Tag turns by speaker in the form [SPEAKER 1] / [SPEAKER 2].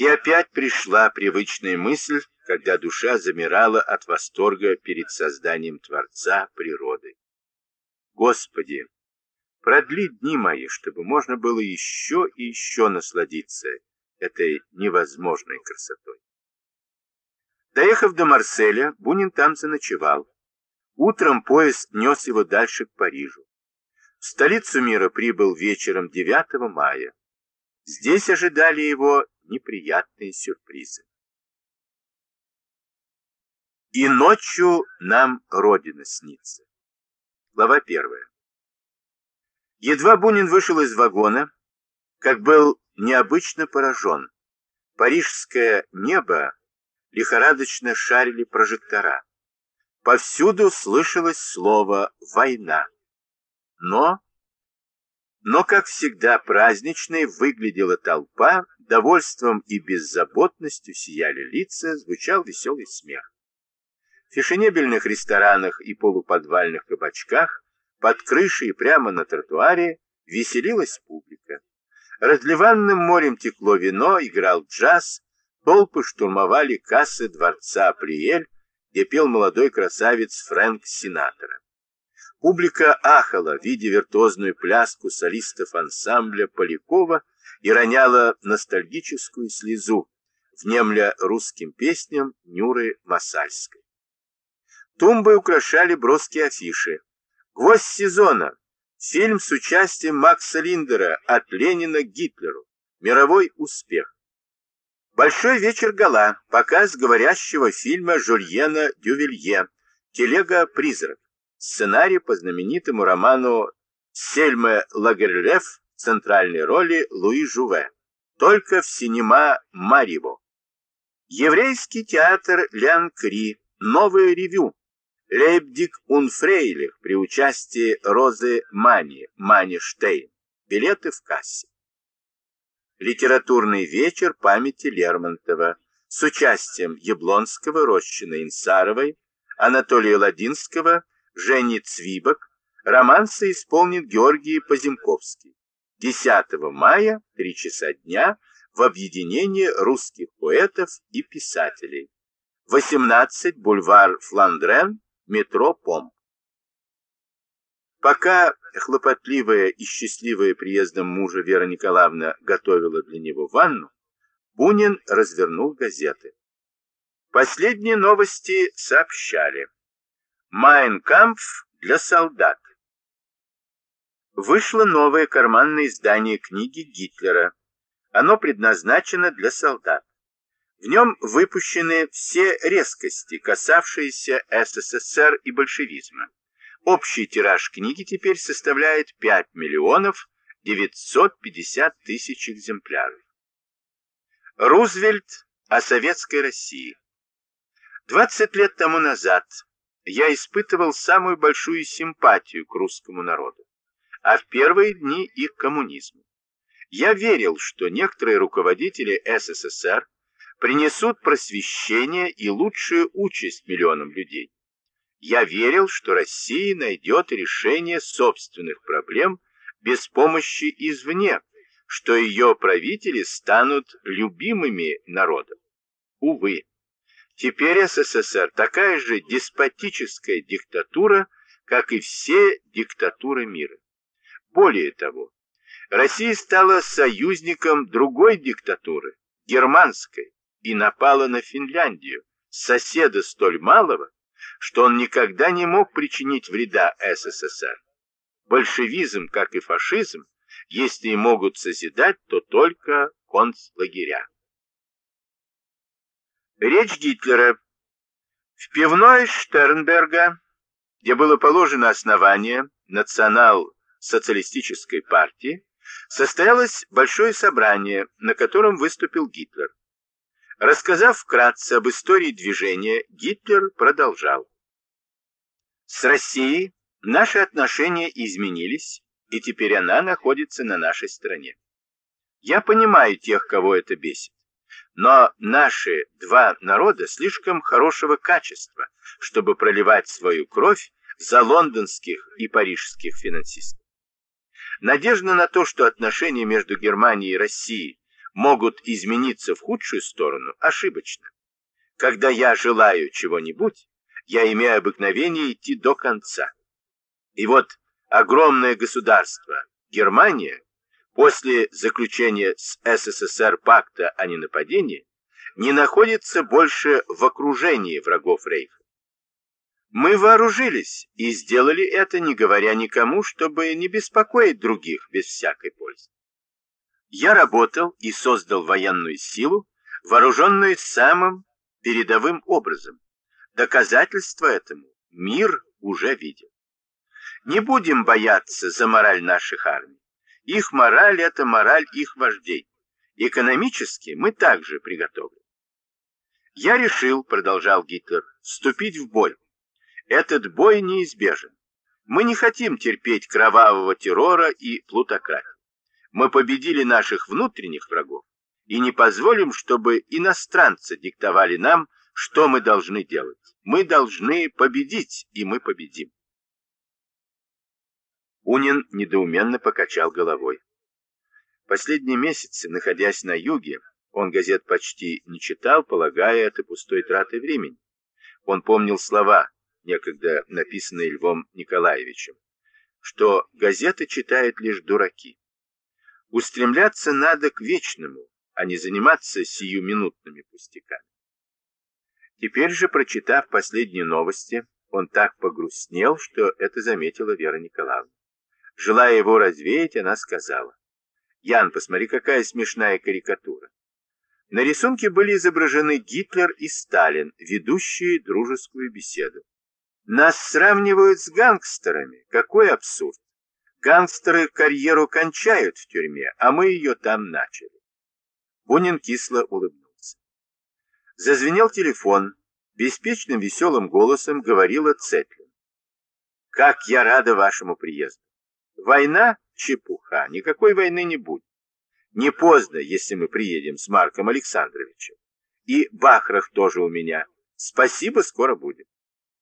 [SPEAKER 1] И опять пришла привычная мысль, когда душа замирала от восторга перед созданием Творца природы. Господи, продли дни мои, чтобы можно было еще и еще насладиться этой невозможной красотой. Доехав до Марселя, Бунин там заночевал. Утром поезд нес его дальше к Парижу. В столицу мира прибыл вечером 9 мая. Здесь ожидали его неприятные сюрпризы. И ночью нам Родина снится. Глава первая. Едва Бунин вышел из вагона, как был необычно поражен. Парижское небо лихорадочно шарили прожектора. Повсюду слышалось слово «война». Но, но, как всегда, праздничной выглядела толпа, довольством и беззаботностью сияли лица, звучал веселый смех. В фешенебельных ресторанах и полуподвальных кабачках, под крышей и прямо на тротуаре, веселилась публика. Разливанным морем текло вино, играл джаз, толпы штурмовали кассы дворца Приель, где пел молодой красавец Фрэнк Синатора. Публика ахала, видя виртуозную пляску солистов ансамбля Полякова и роняла ностальгическую слезу, внемля русским песням Нюры Масальской. Тумбы украшали броские афиши. «Гвоздь сезона» Фильм с участием Макса Линдера «От Ленина к Гитлеру». Мировой успех. Большой вечер гала. Показ говорящего фильма Жульена Дювилье «Телега призрак». Сценарий по знаменитому роману Сельме Лагерлев в центральной роли Луи Жуве. Только в синема Мариво. Еврейский театр Лян Кри. Новое ревю. Лейбдик Унфрейлих при участии Розы Мани, Мани Штейн. Билеты в кассе. Литературный вечер памяти Лермонтова с участием Яблонского, Рощина Инсаровой, Анатолия Ладинского, Жени Цвибок. Романсы исполнит Георгий Поземковский. 10 мая, 3 часа дня, в объединении русских поэтов и писателей. 18, бульвар Фландрен, метро Помп. Пока хлопотливая и счастливая приездом мужа Вера Николаевна готовила для него ванну, Бунин развернул газеты. Последние новости сообщали. «Майнкампф для солдат». Вышло новое карманное издание книги Гитлера. Оно предназначено для солдат. В нем выпущены все резкости, касавшиеся СССР и большевизма. Общий тираж книги теперь составляет 5 миллионов 950 тысяч экземпляров. Рузвельт о советской России. 20 лет тому назад я испытывал самую большую симпатию к русскому народу, а в первые дни и к коммунизму. Я верил, что некоторые руководители СССР принесут просвещение и лучшую участь миллионам людей. Я верил, что Россия найдет решение собственных проблем без помощи извне, что ее правители станут любимыми народом. Увы, теперь СССР такая же деспотическая диктатура, как и все диктатуры мира. Более того, Россия стала союзником другой диктатуры, германской, и напала на Финляндию, соседа столь малого, что он никогда не мог причинить вреда СССР. Большевизм, как и фашизм, если и могут созидать, то только концлагеря. Речь Гитлера. В пивной Штернберга, где было положено основание национал-социалистической партии, состоялось большое собрание, на котором выступил Гитлер. Рассказав вкратце об истории движения, Гитлер продолжал. С Россией наши отношения изменились, и теперь она находится на нашей стороне. Я понимаю тех, кого это бесит, но наши два народа слишком хорошего качества, чтобы проливать свою кровь за лондонских и парижских финансистов. Надежда на то, что отношения между Германией и Россией могут измениться в худшую сторону, ошибочно. Когда я желаю чего-нибудь, я имею обыкновение идти до конца. И вот огромное государство, Германия, после заключения с СССР пакта о ненападении, не находится больше в окружении врагов Рейха. Мы вооружились и сделали это, не говоря никому, чтобы не беспокоить других без всякой пользы. Я работал и создал военную силу, вооруженную самым передовым образом. Доказательство этому мир уже видел. Не будем бояться за мораль наших армий. Их мораль – это мораль их вождей. Экономически мы также приготовлены. Я решил, продолжал Гитлер, вступить в бой. Этот бой неизбежен. Мы не хотим терпеть кровавого террора и плутократии. Мы победили наших внутренних врагов и не позволим, чтобы иностранцы диктовали нам, что мы должны делать. Мы должны победить, и мы победим. Унин недоуменно покачал головой. Последние месяцы, находясь на юге, он газет почти не читал, полагая это пустой тратой времени. Он помнил слова, некогда написанные Львом Николаевичем, что газеты читают лишь дураки. Устремляться надо к вечному, а не заниматься сиюминутными пустяками. Теперь же, прочитав последние новости, он так погрустнел, что это заметила Вера Николаевна. Желая его развеять, она сказала, «Ян, посмотри, какая смешная карикатура». На рисунке были изображены Гитлер и Сталин, ведущие дружескую беседу. Нас сравнивают с гангстерами. Какой абсурд. Гангстеры карьеру кончают в тюрьме, а мы ее там начали. Бунин кисло улыбнулся. Зазвенел телефон. Беспечным веселым голосом говорила Цетлин. Как я рада вашему приезду. Война — чепуха, никакой войны не будет. Не поздно, если мы приедем с Марком Александровичем. И Бахрах тоже у меня. Спасибо, скоро будет.